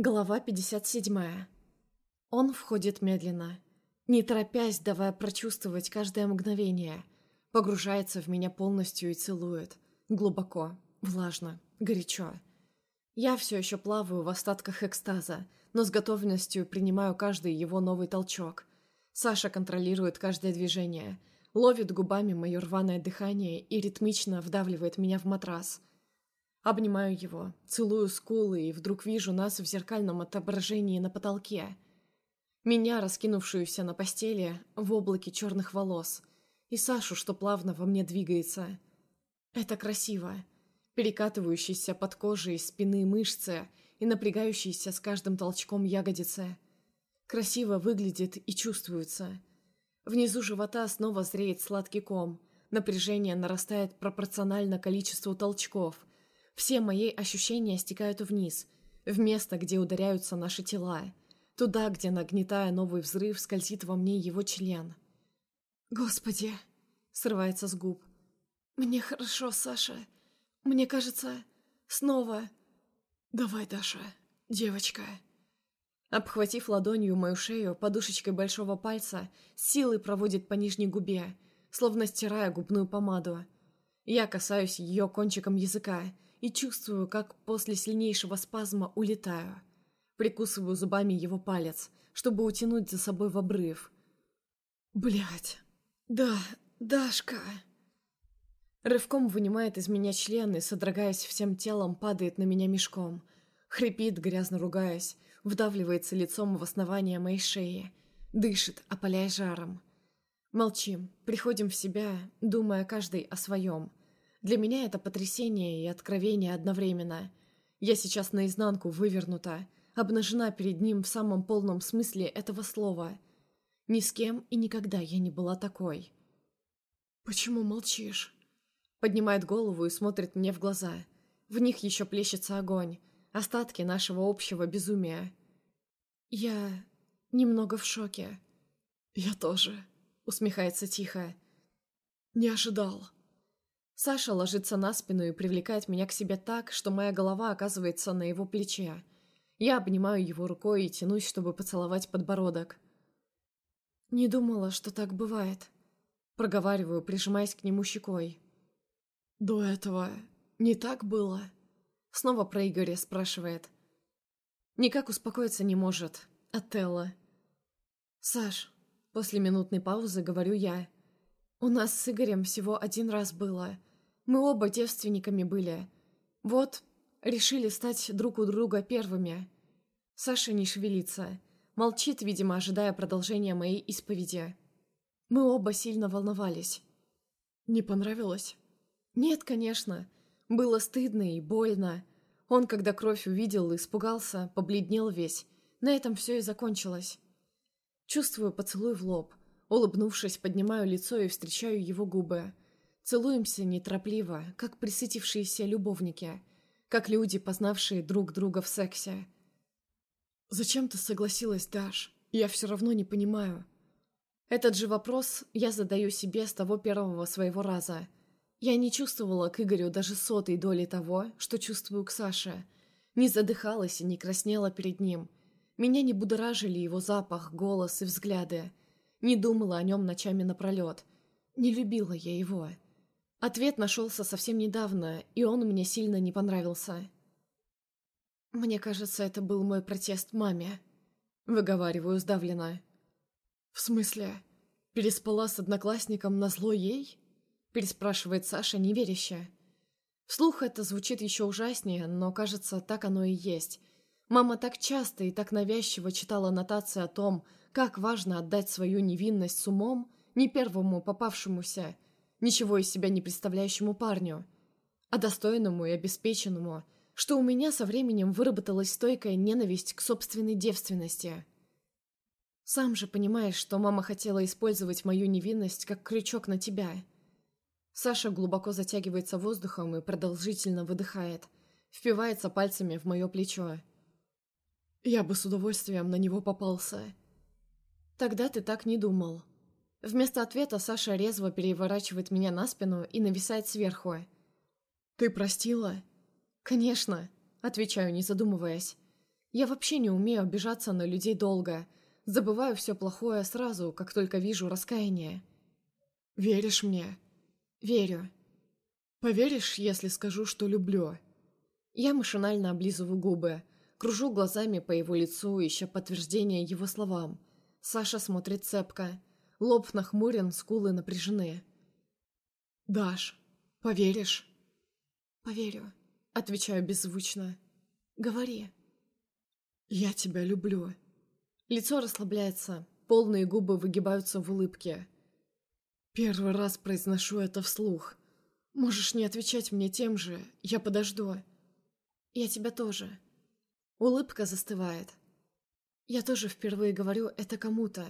Глава 57. Он входит медленно, не торопясь, давая прочувствовать каждое мгновение. Погружается в меня полностью и целует. Глубоко, влажно, горячо. Я все еще плаваю в остатках экстаза, но с готовностью принимаю каждый его новый толчок. Саша контролирует каждое движение, ловит губами мое рваное дыхание и ритмично вдавливает меня в матрас – Обнимаю его, целую скулы и вдруг вижу нас в зеркальном отображении на потолке. Меня, раскинувшуюся на постели, в облаке черных волос, и Сашу, что плавно во мне двигается. Это красиво. Перекатывающиеся под кожей спины мышцы и напрягающиеся с каждым толчком ягодицы. Красиво выглядит и чувствуется. Внизу живота снова зреет сладкий ком. Напряжение нарастает пропорционально количеству толчков – все мои ощущения стекают вниз, в место, где ударяются наши тела, туда, где, нагнетая новый взрыв, скользит во мне его член. «Господи!» — срывается с губ. «Мне хорошо, Саша. Мне кажется, снова...» «Давай, Даша, девочка». Обхватив ладонью мою шею, подушечкой большого пальца, силой проводит по нижней губе, словно стирая губную помаду. Я касаюсь ее кончиком языка, и чувствую, как после сильнейшего спазма улетаю. Прикусываю зубами его палец, чтобы утянуть за собой в обрыв. Блять. Да, Дашка. Рывком вынимает из меня члены, содрогаясь всем телом, падает на меня мешком. Хрипит, грязно ругаясь, вдавливается лицом в основание моей шеи. Дышит, опаляя жаром. Молчим, приходим в себя, думая каждый о своем. Для меня это потрясение и откровение одновременно. Я сейчас наизнанку вывернута, обнажена перед ним в самом полном смысле этого слова. Ни с кем и никогда я не была такой. «Почему молчишь?» Поднимает голову и смотрит мне в глаза. В них еще плещется огонь, остатки нашего общего безумия. «Я немного в шоке». «Я тоже», — усмехается тихо. «Не ожидал». Саша ложится на спину и привлекает меня к себе так, что моя голова оказывается на его плече. Я обнимаю его рукой и тянусь, чтобы поцеловать подбородок. «Не думала, что так бывает», — проговариваю, прижимаясь к нему щекой. «До этого не так было?» Снова про Игоря спрашивает. Никак успокоиться не может. Отелло. «Саш», после минутной паузы говорю я, — «у нас с Игорем всего один раз было. Мы оба девственниками были. Вот, решили стать друг у друга первыми. Саша не шевелится. Молчит, видимо, ожидая продолжения моей исповеди. Мы оба сильно волновались. Не понравилось? Нет, конечно. Было стыдно и больно. Он, когда кровь увидел, испугался, побледнел весь. На этом все и закончилось. Чувствую поцелуй в лоб. Улыбнувшись, поднимаю лицо и встречаю его губы. Целуемся неторопливо, как присытившиеся любовники, как люди, познавшие друг друга в сексе. «Зачем ты согласилась, Даш? Я все равно не понимаю». Этот же вопрос я задаю себе с того первого своего раза. Я не чувствовала к Игорю даже сотой доли того, что чувствую к Саше. Не задыхалась и не краснела перед ним. Меня не будоражили его запах, голос и взгляды. Не думала о нем ночами напролет. Не любила я его. Ответ нашелся совсем недавно, и он мне сильно не понравился. «Мне кажется, это был мой протест маме», — выговариваю сдавленно. «В смысле? Переспала с одноклассником на зло ей?» — переспрашивает Саша неверяще. Вслух это звучит еще ужаснее, но, кажется, так оно и есть. Мама так часто и так навязчиво читала нотации о том, как важно отдать свою невинность с умом, не первому попавшемуся, — ничего из себя не представляющему парню, а достойному и обеспеченному, что у меня со временем выработалась стойкая ненависть к собственной девственности. Сам же понимаешь, что мама хотела использовать мою невинность как крючок на тебя. Саша глубоко затягивается воздухом и продолжительно выдыхает, впивается пальцами в мое плечо. Я бы с удовольствием на него попался. Тогда ты так не думал. Вместо ответа Саша резво переворачивает меня на спину и нависает сверху. «Ты простила?» «Конечно», — отвечаю, не задумываясь. Я вообще не умею обижаться на людей долго. Забываю все плохое сразу, как только вижу раскаяние. Веришь мне? Верю. Поверишь, если скажу, что люблю? Я машинально облизываю губы, кружу глазами по его лицу, ища подтверждение его словам. Саша смотрит цепко. Лоб нахмурен, скулы напряжены. «Даш, поверишь?» «Поверю», — отвечаю беззвучно. «Говори». «Я тебя люблю». Лицо расслабляется, полные губы выгибаются в улыбке. Первый раз произношу это вслух. Можешь не отвечать мне тем же, я подожду. Я тебя тоже. Улыбка застывает. Я тоже впервые говорю это кому-то.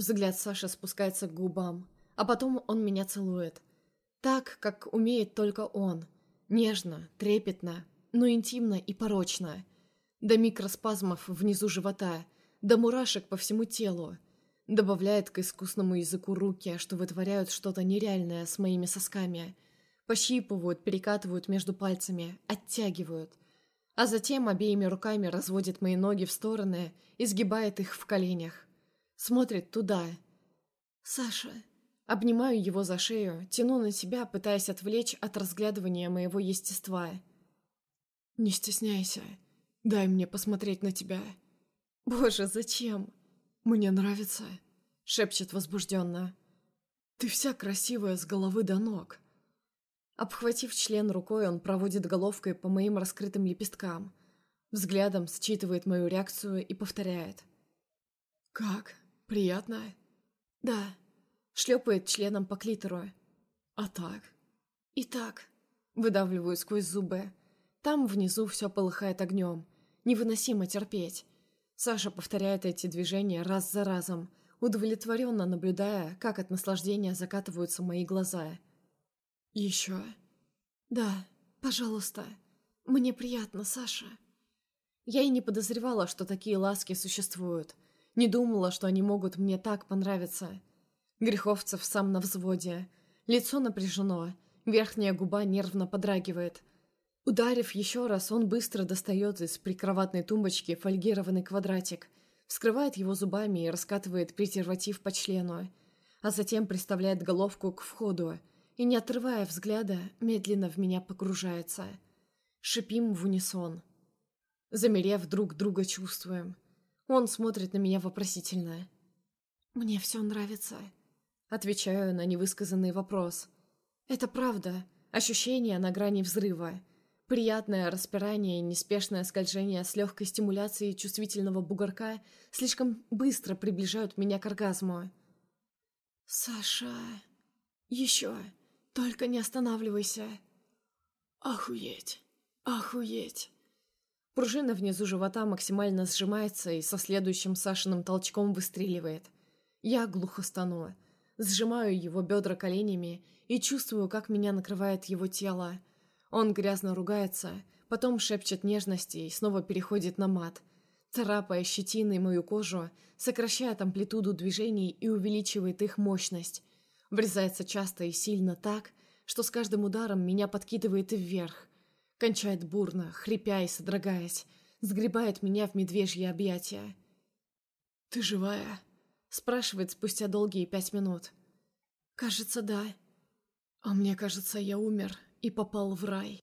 Взгляд Саши спускается к губам, а потом он меня целует. Так, как умеет только он. Нежно, трепетно, но интимно и порочно. До микроспазмов внизу живота, до мурашек по всему телу. Добавляет к искусному языку руки, что вытворяют что-то нереальное с моими сосками. Пощипывают, перекатывают между пальцами, оттягивают. А затем обеими руками разводит мои ноги в стороны и сгибает их в коленях. Смотрит туда. «Саша!» Обнимаю его за шею, тяну на себя, пытаясь отвлечь от разглядывания моего естества. «Не стесняйся. Дай мне посмотреть на тебя». «Боже, зачем?» «Мне нравится», — шепчет возбужденно. «Ты вся красивая с головы до ног». Обхватив член рукой, он проводит головкой по моим раскрытым лепесткам. Взглядом считывает мою реакцию и повторяет. «Как? Приятно?» «Да», шлепает членом по клитору. «А так?» «И так», выдавливаю сквозь зубы. Там внизу все полыхает огнем. Невыносимо терпеть. Саша повторяет эти движения раз за разом, удовлетворенно наблюдая, как от наслаждения закатываются мои глаза. «Еще?» «Да, пожалуйста. Мне приятно, Саша». Я и не подозревала, что такие ласки существуют. Не думала, что они могут мне так понравиться. Греховцев сам на взводе. Лицо напряжено, верхняя губа нервно подрагивает. Ударив еще раз, он быстро достает из прикроватной тумбочки фольгированный квадратик, вскрывает его зубами и раскатывает презерватив по члену, а затем приставляет головку к входу и, не отрывая взгляда, медленно в меня погружается. Шипим в унисон. Замерев, друг друга чувствуем. Он смотрит на меня вопросительно. «Мне все нравится», Отвечаю на невысказанный вопрос. Это правда. Ощущение на грани взрыва. Приятное распирание и неспешное скольжение с легкой стимуляцией чувствительного бугорка слишком быстро приближают меня к оргазму. «Саша... Еще... Только не останавливайся!» «Охуеть! Охуеть!» Пружина внизу живота максимально сжимается и со следующим Сашиным толчком выстреливает. Я глухо стану. Сжимаю его бедра коленями и чувствую, как меня накрывает его тело. Он грязно ругается, потом шепчет нежности и снова переходит на мат. Царапая щетиной мою кожу, сокращает амплитуду движений и увеличивает их мощность. Врезается часто и сильно так, что с каждым ударом меня подкидывает вверх. Кончает бурно, хрипя и содрогаясь, сгребает меня в медвежье объятия. «Ты живая?» Спрашивает спустя долгие пять минут. «Кажется, да. А мне кажется, я умер и попал в рай».